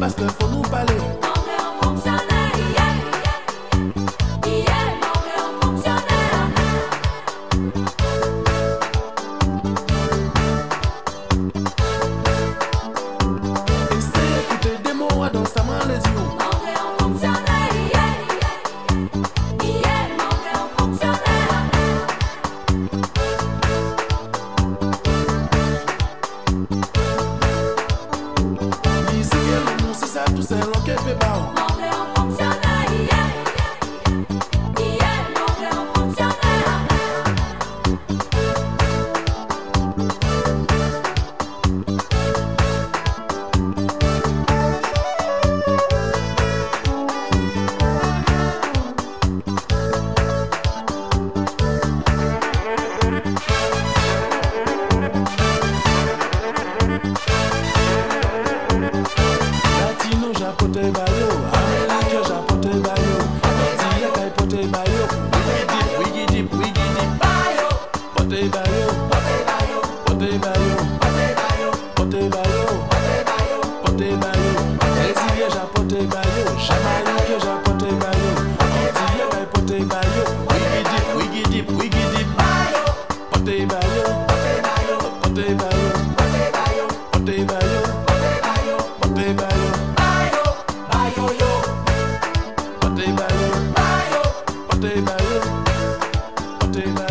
Parce que faut nous parler. Non, mais on fonctionne. Iee, non, mais on fonctionne. Iee, non, mais on fonctionne. Il te démon a dans sa main les yeux. c'est rock et puis bow. put it back. do that.